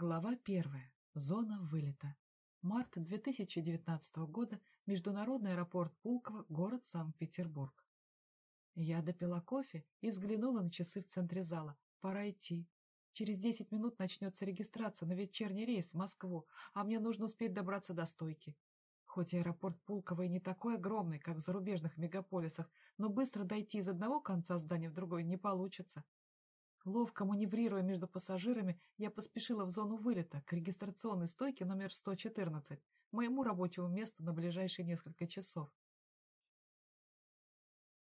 Глава первая. Зона вылета. Март 2019 года. Международный аэропорт Пулково, город Санкт-Петербург. Я допила кофе и взглянула на часы в центре зала. Пора идти. Через 10 минут начнется регистрация на вечерний рейс в Москву, а мне нужно успеть добраться до стойки. Хоть аэропорт Пулково и не такой огромный, как в зарубежных мегаполисах, но быстро дойти из одного конца здания в другой не получится. Ловко маневрируя между пассажирами, я поспешила в зону вылета, к регистрационной стойке номер 114, моему рабочему месту на ближайшие несколько часов.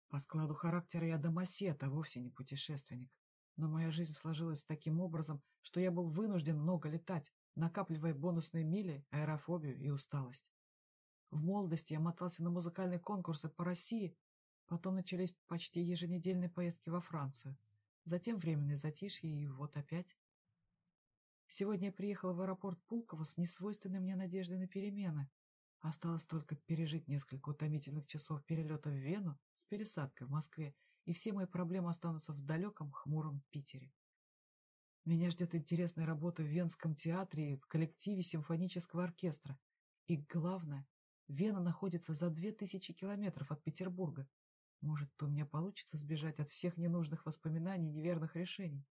По складу характера я домосед, а вовсе не путешественник. Но моя жизнь сложилась таким образом, что я был вынужден много летать, накапливая бонусные мили, аэрофобию и усталость. В молодости я мотался на музыкальные конкурсы по России, потом начались почти еженедельные поездки во Францию, затем временное затишье и вот опять. Сегодня я приехала в аэропорт Пулково с несвойственной мне надеждой на перемены. Осталось только пережить несколько утомительных часов перелета в Вену с пересадкой в Москве и все мои проблемы останутся в далеком, хмуром Питере. Меня ждет интересная работа в Венском театре и в коллективе симфонического оркестра. И главное, Вена находится за две тысячи километров от Петербурга. Может, у меня получится сбежать от всех ненужных воспоминаний и неверных решений.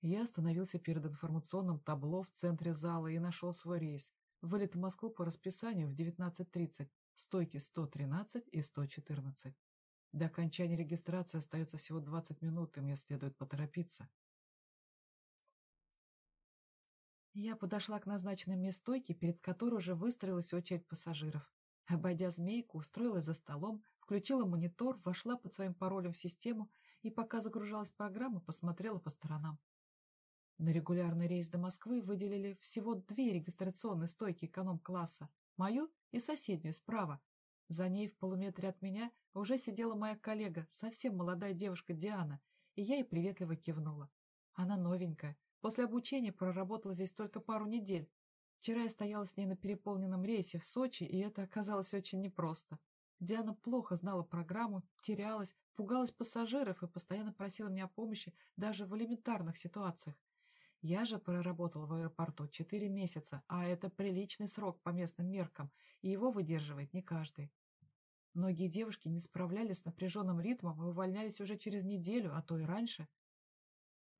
Я остановился перед информационным табло в центре зала и нашел свой рейс. Вылет в Москву по расписанию в 19.30, стойки 113 и 114. До окончания регистрации остается всего 20 минут, и мне следует поторопиться. Я подошла к назначенной мне стойке, перед которой уже выстроилась очередь пассажиров. Обойдя змейку, устроилась за столом, включила монитор, вошла под своим паролем в систему и, пока загружалась программа, посмотрела по сторонам. На регулярный рейс до Москвы выделили всего две регистрационные стойки эконом-класса, мою и соседнюю справа, за ней в полуметре от меня уже сидела моя коллега, совсем молодая девушка Диана, и я ей приветливо кивнула. Она новенькая, после обучения проработала здесь только пару недель. Вчера я стояла с ней на переполненном рейсе в Сочи, и это оказалось очень непросто. Диана плохо знала программу, терялась, пугалась пассажиров и постоянно просила меня о помощи даже в элементарных ситуациях. Я же проработал в аэропорту четыре месяца, а это приличный срок по местным меркам, и его выдерживает не каждый. Многие девушки не справлялись с напряженным ритмом и увольнялись уже через неделю, а то и раньше.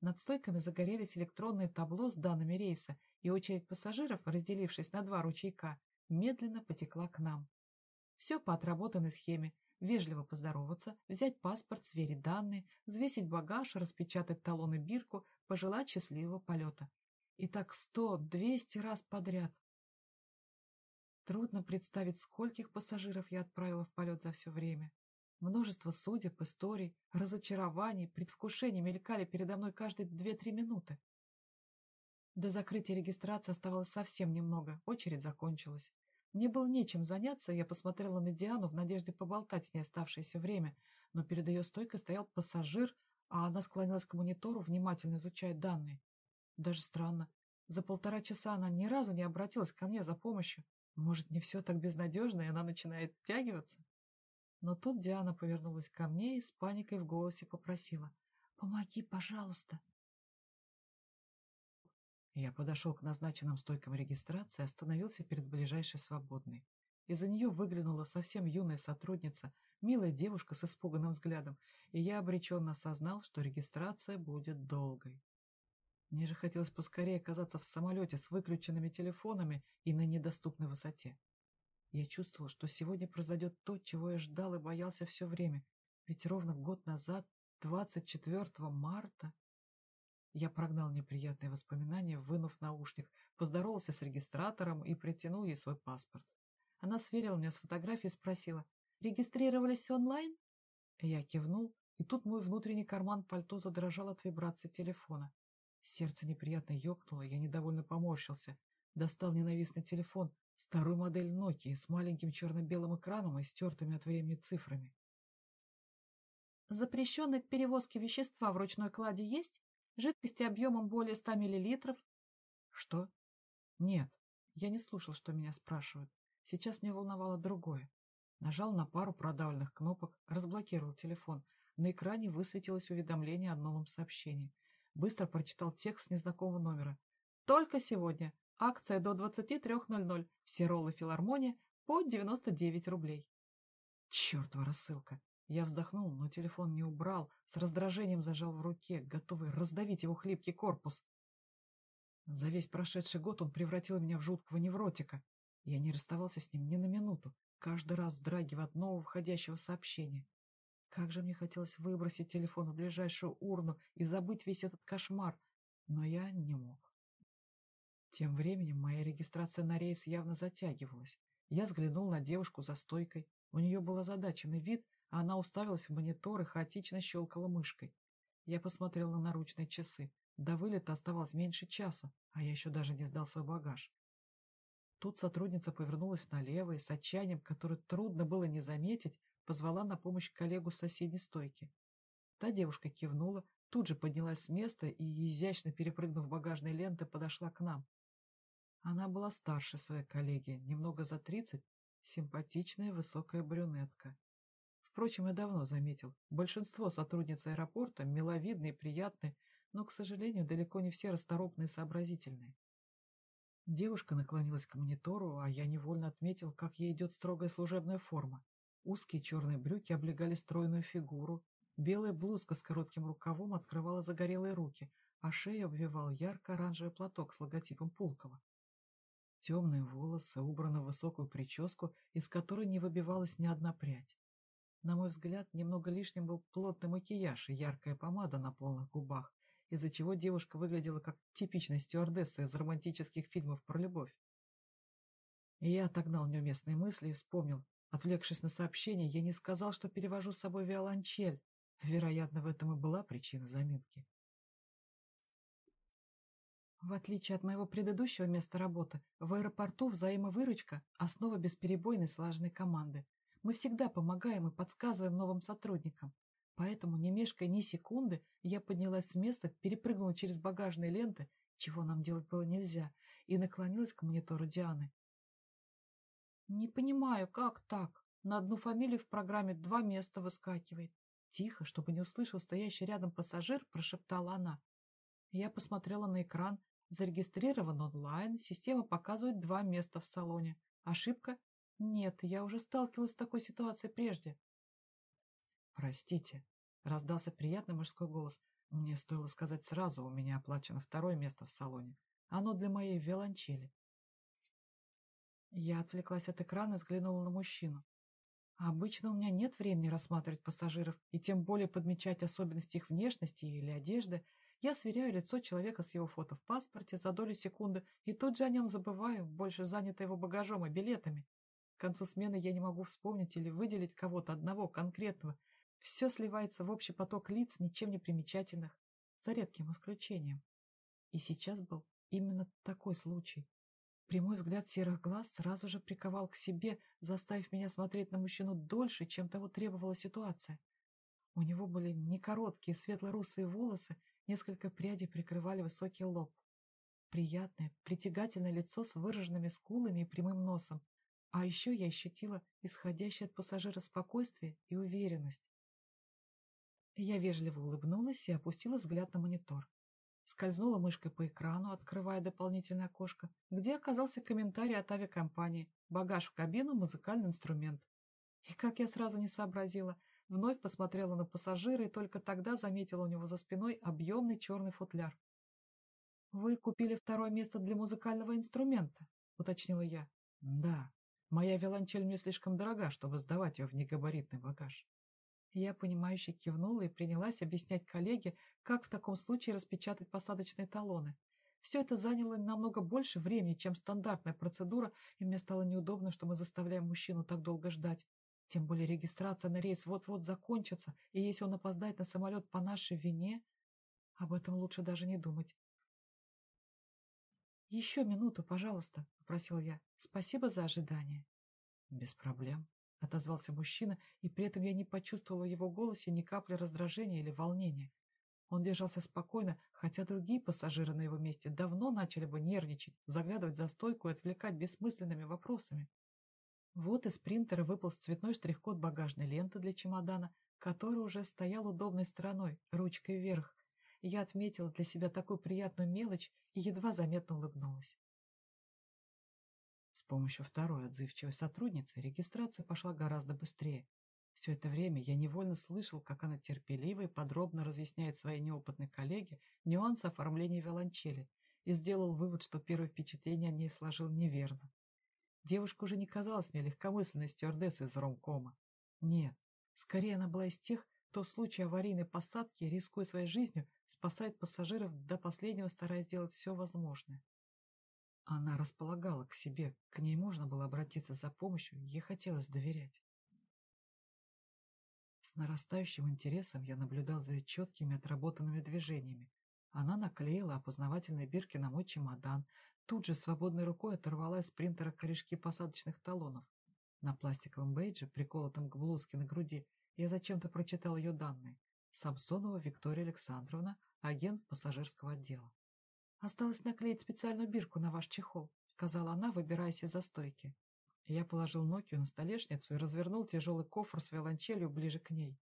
Над стойками загорелись электронные табло с данными рейса, и очередь пассажиров, разделившись на два ручейка, медленно потекла к нам. Все по отработанной схеме. Вежливо поздороваться, взять паспорт, сверить данные, взвесить багаж, распечатать талон и бирку, пожелать счастливого полета. И так сто, двести раз подряд. Трудно представить, скольких пассажиров я отправила в полет за все время. Множество судеб, историй, разочарований, предвкушений мелькали передо мной каждые две-три минуты. До закрытия регистрации оставалось совсем немного, очередь закончилась. Мне было нечем заняться, я посмотрела на Диану в надежде поболтать с ней оставшееся время, но перед ее стойкой стоял пассажир, а она склонилась к монитору, внимательно изучая данные. Даже странно. За полтора часа она ни разу не обратилась ко мне за помощью. Может, не все так безнадежно, и она начинает втягиваться? Но тут Диана повернулась ко мне и с паникой в голосе попросила. «Помоги, пожалуйста!» Я подошел к назначенным стойкам регистрации остановился перед ближайшей свободной. Из-за нее выглянула совсем юная сотрудница, милая девушка с испуганным взглядом, и я обреченно осознал, что регистрация будет долгой. Мне же хотелось поскорее оказаться в самолете с выключенными телефонами и на недоступной высоте. Я чувствовал, что сегодня произойдет то, чего я ждал и боялся все время. Ведь ровно год назад, 24 марта... Я прогнал неприятные воспоминания, вынув наушник, поздоровался с регистратором и протянул ей свой паспорт. Она сверила меня с фотографией и спросила, «Регистрировались онлайн?» Я кивнул, и тут мой внутренний карман пальто задрожал от вибрации телефона. Сердце неприятно ёкнуло, я недовольно поморщился. Достал ненавистный телефон, старую модель Nokia с маленьким черно-белым экраном и стертыми от времени цифрами. Запрещенные к перевозке вещества в ручной кладе есть? Жидкости объемом более 100 миллилитров? Что? Нет, я не слушал, что меня спрашивают. Сейчас меня волновало другое. Нажал на пару продавленных кнопок, разблокировал телефон. На экране высветилось уведомление о новом сообщении. Быстро прочитал текст незнакомого номера. «Только сегодня. Акция до 23.00. Все роллы филармония по 99 рублей». Чертова рассылка. Я вздохнул, но телефон не убрал, с раздражением зажал в руке, готовый раздавить его хлипкий корпус. За весь прошедший год он превратил меня в жуткого невротика. Я не расставался с ним ни на минуту, каждый раз вздрагивая от нового входящего сообщения. Как же мне хотелось выбросить телефон в ближайшую урну и забыть весь этот кошмар, но я не мог. Тем временем моя регистрация на рейс явно затягивалась. Я взглянул на девушку за стойкой. У нее был озадаченный вид, а она уставилась в монитор и хаотично щелкала мышкой. Я посмотрел на наручные часы. До вылета оставалось меньше часа, а я еще даже не сдал свой багаж. Тут сотрудница повернулась налево и с отчаянием, которое трудно было не заметить, позвала на помощь коллегу с соседней стойки. Та девушка кивнула, тут же поднялась с места и, изящно перепрыгнув багажные ленты, подошла к нам. Она была старше своей коллеги, немного за тридцать, симпатичная высокая брюнетка. Впрочем, я давно заметил, большинство сотрудниц аэропорта миловидные приятные, но, к сожалению, далеко не все расторопные и сообразительные. Девушка наклонилась к монитору, а я невольно отметил, как ей идет строгая служебная форма. Узкие черные брюки облегали стройную фигуру, белая блузка с коротким рукавом открывала загорелые руки, а шею обвивал ярко-оранжевый платок с логотипом Пулкова. Темные волосы убраны в высокую прическу, из которой не выбивалась ни одна прядь. На мой взгляд, немного лишним был плотный макияж и яркая помада на полных губах, из-за чего девушка выглядела как типичная стюардесса из романтических фильмов про любовь. И я отогнал неуместные мысли и вспомнил, Отвлекшись на сообщение, я не сказал, что перевожу с собой виолончель. Вероятно, в этом и была причина заминки. В отличие от моего предыдущего места работы, в аэропорту взаимовыручка – основа бесперебойной слаженной команды. Мы всегда помогаем и подсказываем новым сотрудникам. Поэтому, не мешкая ни секунды, я поднялась с места, перепрыгнула через багажные ленты, чего нам делать было нельзя, и наклонилась к монитору Дианы. «Не понимаю, как так? На одну фамилию в программе два места выскакивает». Тихо, чтобы не услышал стоящий рядом пассажир, прошептала она. Я посмотрела на экран. Зарегистрирован онлайн, система показывает два места в салоне. Ошибка? Нет, я уже сталкивалась с такой ситуацией прежде. «Простите», — раздался приятный мужской голос. «Мне стоило сказать сразу, у меня оплачено второе место в салоне. Оно для моей виолончели». Я отвлеклась от экрана и взглянула на мужчину. Обычно у меня нет времени рассматривать пассажиров и тем более подмечать особенности их внешности или одежды. Я сверяю лицо человека с его фото в паспорте за долю секунды и тут же о нем забываю, больше занята его багажом и билетами. К концу смены я не могу вспомнить или выделить кого-то одного конкретного. Все сливается в общий поток лиц, ничем не примечательных, за редким исключением. И сейчас был именно такой случай. Прямой взгляд серых глаз сразу же приковал к себе, заставив меня смотреть на мужчину дольше, чем того требовала ситуация. У него были не короткие светло-русые волосы, несколько прядей прикрывали высокий лоб. Приятное, притягательное лицо с выраженными скулами и прямым носом. А еще я ощутила исходящее от пассажира спокойствие и уверенность. Я вежливо улыбнулась и опустила взгляд на монитор. Скользнула мышкой по экрану, открывая дополнительное окошко, где оказался комментарий от авиакомпании «Багаж в кабину, музыкальный инструмент». И как я сразу не сообразила, вновь посмотрела на пассажира и только тогда заметила у него за спиной объемный черный футляр. «Вы купили второе место для музыкального инструмента?» — уточнила я. «Да. Моя виолончель мне слишком дорога, чтобы сдавать ее в негабаритный багаж». Я, понимающе кивнула и принялась объяснять коллеге, как в таком случае распечатать посадочные талоны. Все это заняло намного больше времени, чем стандартная процедура, и мне стало неудобно, что мы заставляем мужчину так долго ждать. Тем более регистрация на рейс вот-вот закончится, и если он опоздает на самолет по нашей вине, об этом лучше даже не думать. «Еще минуту, пожалуйста», — попросил я. «Спасибо за ожидание». «Без проблем», — отозвался мужчина, и при этом я не почувствовала в его голосе ни капли раздражения или волнения. Он держался спокойно, хотя другие пассажиры на его месте давно начали бы нервничать, заглядывать за стойку и отвлекать бессмысленными вопросами. Вот из принтера выполз цветной штрих-код багажной ленты для чемодана, который уже стоял удобной стороной, ручкой вверх. я отметила для себя такую приятную мелочь и едва заметно улыбнулась. С помощью второй отзывчивой сотрудницы регистрация пошла гораздо быстрее. Все это время я невольно слышал, как она терпеливо и подробно разъясняет своей неопытной коллеге нюансы оформления виолончели и сделал вывод, что первое впечатление о ней сложил неверно. Девушка уже не казалась мне легкомысленной стюардессой из ромкома. Нет, скорее она была из тех, кто в случае аварийной посадки, рискуя своей жизнью, спасает пассажиров до последнего, стараясь сделать все возможное. Она располагала к себе, к ней можно было обратиться за помощью, ей хотелось доверять. С нарастающим интересом я наблюдал за ее четкими отработанными движениями. Она наклеила опознавательные бирки на мой чемодан, тут же свободной рукой оторвала из принтера корешки посадочных талонов. На пластиковом бейдже, приколотом к блузке на груди, я зачем-то прочитал ее данные. Самсонова Виктория Александровна, агент пассажирского отдела. «Осталось наклеить специальную бирку на ваш чехол», — сказала она, выбираясь из-за стойки. Я положил Нокию на столешницу и развернул тяжелый кофр с виолончелью ближе к ней.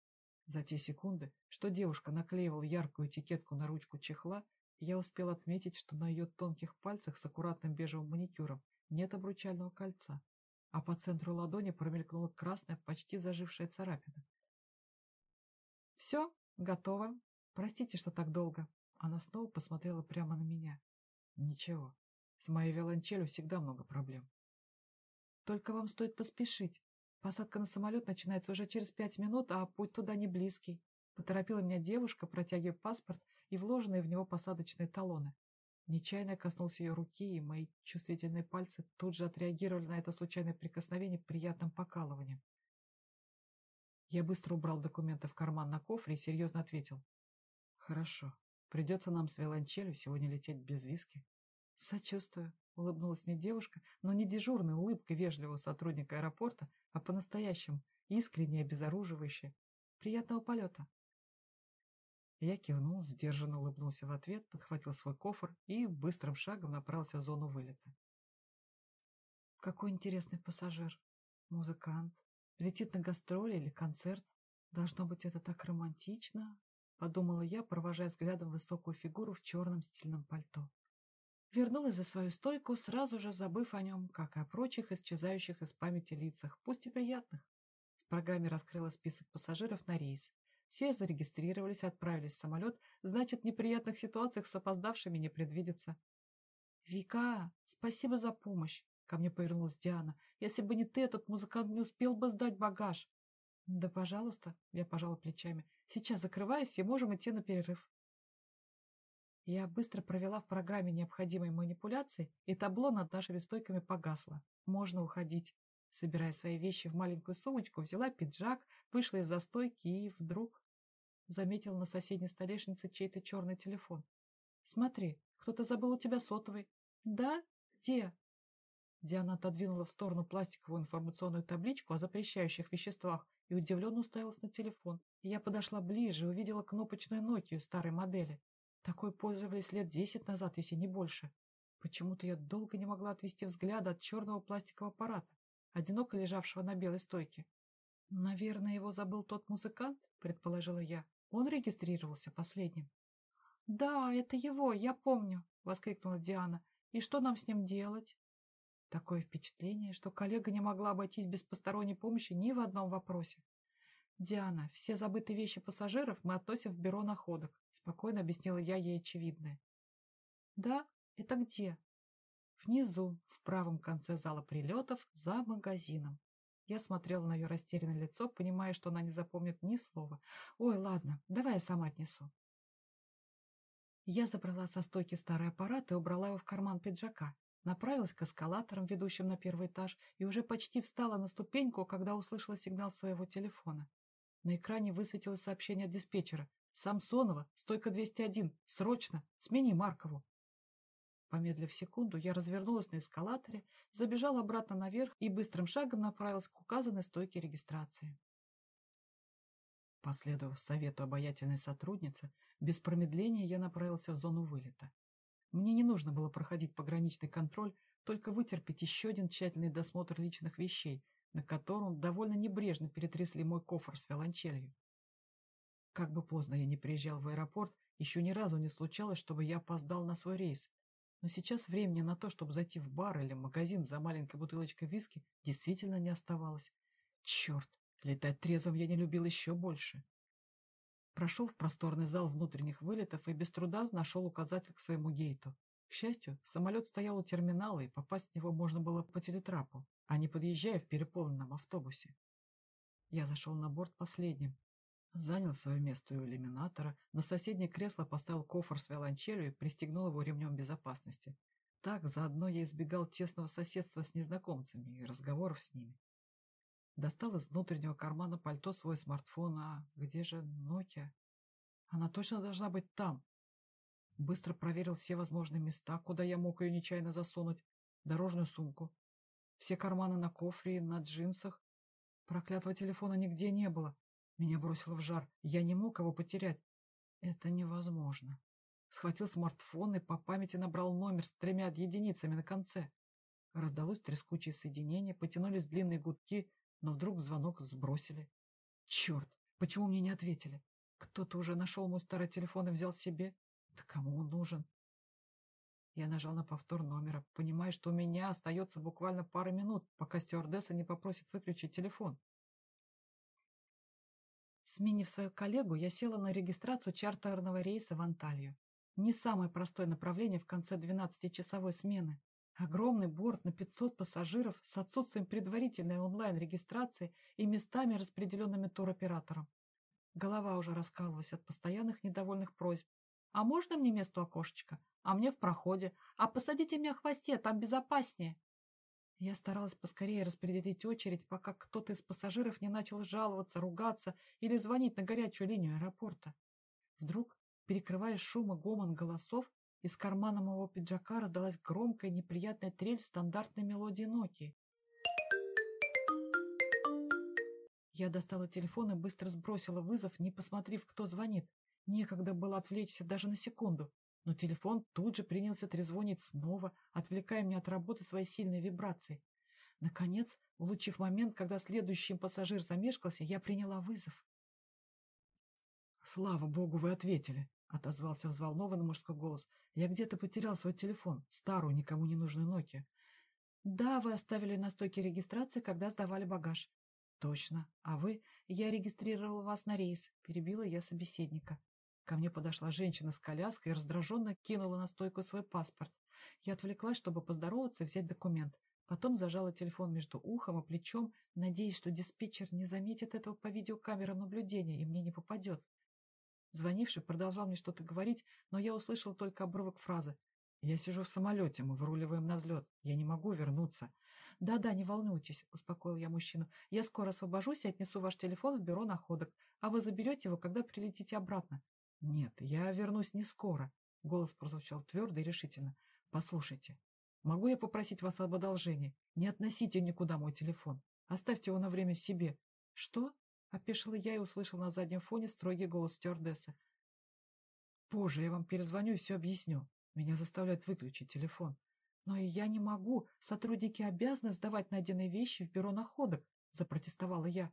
За те секунды, что девушка наклеивала яркую этикетку на ручку чехла, я успел отметить, что на ее тонких пальцах с аккуратным бежевым маникюром нет обручального кольца, а по центру ладони промелькнула красная, почти зажившая царапина. «Все, готово. Простите, что так долго». Она снова посмотрела прямо на меня. «Ничего, с моей виолончелью всегда много проблем». «Только вам стоит поспешить. Посадка на самолет начинается уже через пять минут, а путь туда не близкий». Поторопила меня девушка, протягивая паспорт и вложенные в него посадочные талоны. Нечаянно коснулся ее руки, и мои чувствительные пальцы тут же отреагировали на это случайное прикосновение приятным покалыванием. Я быстро убрал документы в карман на кофре и серьезно ответил. «Хорошо. Придется нам с виолончелью сегодня лететь без виски. Сочувствую, улыбнулась мне девушка, но не дежурной улыбкой вежливого сотрудника аэропорта, а по-настоящему, искренне обезоруживающе. Приятного полета. Я кивнул, сдержанно улыбнулся в ответ, подхватил свой кофр и быстрым шагом направился в зону вылета. Какой интересный пассажир. Музыкант. Летит на гастроли или концерт. Должно быть, это так романтично, подумала я, провожая взглядом высокую фигуру в черном стильном пальто. Вернулась за свою стойку, сразу же забыв о нем, как и о прочих исчезающих из памяти лицах, пусть и приятных. В программе раскрыла список пассажиров на рейс. Все зарегистрировались, отправились в самолет, значит, неприятных ситуациях с опоздавшими не предвидится. «Вика, спасибо за помощь!» Ко мне повернулась Диана. «Если бы не ты, этот музыкант не успел бы сдать багаж!» «Да, пожалуйста», — я пожала плечами. «Сейчас закрываюсь и можем идти на перерыв». Я быстро провела в программе необходимые манипуляции, и табло над нашими стойками погасло. Можно уходить. Собирая свои вещи в маленькую сумочку, взяла пиджак, вышла из застойки и вдруг заметила на соседней столешнице чей-то черный телефон. «Смотри, кто-то забыл у тебя сотовый». «Да? Где?» Диана отодвинула в сторону пластиковую информационную табличку о запрещающих веществах и удивленно уставилась на телефон. Я подошла ближе и увидела кнопочную Nokia старой модели. Такой пользовались лет десять назад, если не больше. Почему-то я долго не могла отвести взгляда от черного пластикового аппарата, одиноко лежавшего на белой стойке. «Наверное, его забыл тот музыкант», — предположила я. Он регистрировался последним. «Да, это его, я помню», — воскликнула Диана. «И что нам с ним делать?» Такое впечатление, что коллега не могла обойтись без посторонней помощи ни в одном вопросе. «Диана, все забытые вещи пассажиров мы относим в бюро находок», спокойно объяснила я ей очевидное. «Да? Это где?» «Внизу, в правом конце зала прилетов, за магазином». Я смотрела на ее растерянное лицо, понимая, что она не запомнит ни слова. «Ой, ладно, давай я сама отнесу». Я забрала со стойки старый аппарат и убрала его в карман пиджака, Направилась к эскалаторам, ведущим на первый этаж, и уже почти встала на ступеньку, когда услышала сигнал своего телефона. На экране высветилось сообщение от диспетчера. «Самсонова, стойка 201, срочно, смени Маркову». Помедлив секунду, я развернулась на эскалаторе, забежала обратно наверх и быстрым шагом направилась к указанной стойке регистрации. Последовав совету обаятельной сотрудницы, без промедления я направился в зону вылета. Мне не нужно было проходить пограничный контроль, только вытерпеть еще один тщательный досмотр личных вещей, на котором довольно небрежно перетрясли мой кофр с виолончелью. Как бы поздно я не приезжал в аэропорт, Еще ни разу не случалось, чтобы я опоздал на свой рейс. Но сейчас времени на то, чтобы зайти в бар или магазин за маленькой бутылочкой виски, действительно не оставалось. Черт, летать трезвым я не любил еще больше. Прошел в просторный зал внутренних вылетов и без труда нашел указатель к своему гейту. К счастью, самолет стоял у терминала, и попасть в него можно было по телетрапу, а не подъезжая в переполненном автобусе. Я зашел на борт последним, занял свое место у иллюминатора, на соседнее кресло поставил кофр с виолончелью и пристегнул его ремнем безопасности. Так заодно я избегал тесного соседства с незнакомцами и разговоров с ними. Достал из внутреннего кармана пальто свой смартфон, а где же Nokia? Она точно должна быть там. Быстро проверил все возможные места, куда я мог ее нечаянно засунуть. Дорожную сумку. Все карманы на кофре на джинсах. Проклятого телефона нигде не было. Меня бросило в жар. Я не мог его потерять. Это невозможно. Схватил смартфон и по памяти набрал номер с тремя единицами на конце. Раздалось трескучее соединение, потянулись длинные гудки, но вдруг звонок сбросили. Черт, почему мне не ответили? Кто-то уже нашел мой старый телефон и взял себе? Да кому он нужен? Я нажал на повтор номера, понимая, что у меня остается буквально пара минут, пока стюардесса не попросит выключить телефон. Сменив свою коллегу, я села на регистрацию чартерного рейса в Анталью. Не самое простое направление в конце 12-часовой смены. Огромный борт на 500 пассажиров с отсутствием предварительной онлайн-регистрации и местами, распределенными туроператором. Голова уже раскалывалась от постоянных недовольных просьб. «А можно мне место у окошечка? А мне в проходе? А посадите меня в хвосте, там безопаснее!» Я старалась поскорее распределить очередь, пока кто-то из пассажиров не начал жаловаться, ругаться или звонить на горячую линию аэропорта. Вдруг, перекрывая шум и гомон голосов, из кармана моего пиджака раздалась громкая неприятная трель стандартной мелодии Nokia. Я достала телефон и быстро сбросила вызов, не посмотрев, кто звонит. Некогда было отвлечься даже на секунду, но телефон тут же принялся трезвонить снова, отвлекая меня от работы своей сильной вибрацией. Наконец, улучив момент, когда следующий пассажир замешкался, я приняла вызов. «Слава богу, вы ответили!» — отозвался взволнованный мужской голос. «Я где-то потерял свой телефон, старую, никому не нужную Nokia». «Да, вы оставили на стойке регистрации, когда сдавали багаж». «Точно. А вы? Я регистрировал вас на рейс», — перебила я собеседника. Ко мне подошла женщина с коляской и раздраженно кинула на стойку свой паспорт. Я отвлеклась, чтобы поздороваться и взять документ. Потом зажала телефон между ухом и плечом, надеясь, что диспетчер не заметит этого по видеокамерам наблюдения и мне не попадет. Звонивший продолжал мне что-то говорить, но я услышал только обрывок фразы. «Я сижу в самолете, мы выруливаем на взлет. Я не могу вернуться». «Да-да, не волнуйтесь», — успокоил я мужчину. «Я скоро освобожусь и отнесу ваш телефон в бюро находок, а вы заберете его, когда прилетите обратно». «Нет, я вернусь не скоро», — голос прозвучал твердо и решительно. «Послушайте, могу я попросить вас об одолжении? Не относите никуда мой телефон. Оставьте его на время себе». «Что?» Опешила я и услышал на заднем фоне строгий голос стюардессы. «Позже я вам перезвоню и все объясню. Меня заставляют выключить телефон. Но и я не могу. Сотрудники обязаны сдавать найденные вещи в бюро находок», — запротестовала я.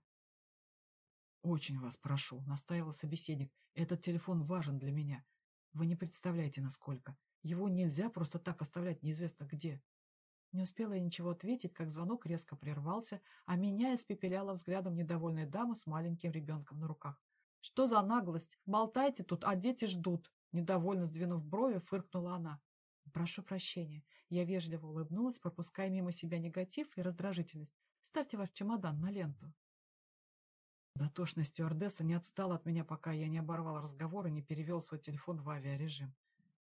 «Очень вас прошу», — настаивал собеседник. «Этот телефон важен для меня. Вы не представляете, насколько. Его нельзя просто так оставлять неизвестно где». Не успела я ничего ответить, как звонок резко прервался, а меня испепеляла взглядом недовольная дама с маленьким ребенком на руках. «Что за наглость? Болтайте тут, а дети ждут!» Недовольно сдвинув брови, фыркнула она. «Прошу прощения». Я вежливо улыбнулась, пропуская мимо себя негатив и раздражительность. «Ставьте ваш чемодан на ленту». Дотошная стюардесса не отстала от меня, пока я не оборвал разговор и не перевел свой телефон в авиарежим.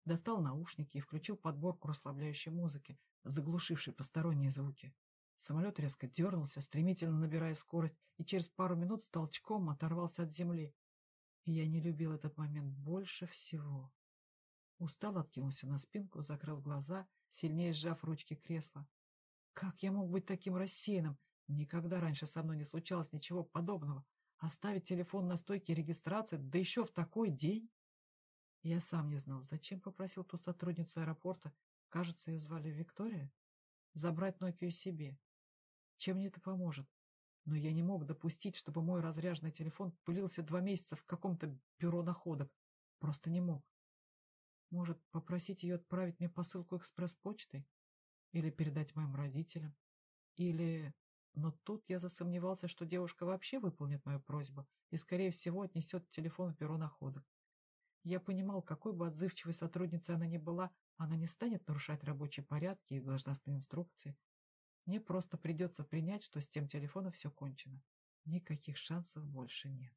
Достал наушники и включил подборку расслабляющей музыки, заглушивший посторонние звуки. Самолет резко дернулся, стремительно набирая скорость, и через пару минут с толчком оторвался от земли. И я не любил этот момент больше всего. Устал откинулся на спинку, закрыл глаза, сильнее сжав ручки кресла. Как я мог быть таким рассеянным? Никогда раньше со мной не случалось ничего подобного. Оставить телефон на стойке регистрации, да еще в такой день? Я сам не знал, зачем попросил ту сотрудницу аэропорта Кажется, ее звали Виктория. Забрать Нокию себе. Чем мне это поможет? Но я не мог допустить, чтобы мой разряженный телефон пылился два месяца в каком-то бюро находок. Просто не мог. Может, попросить ее отправить мне посылку экспресс-почтой? Или передать моим родителям? Или... Но тут я засомневался, что девушка вообще выполнит мою просьбу и, скорее всего, отнесет телефон в бюро находок. Я понимал, какой бы отзывчивой сотрудницей она ни была, она не станет нарушать рабочие порядки и должностные инструкции. Мне просто придется принять, что с тем телефоном все кончено. Никаких шансов больше нет.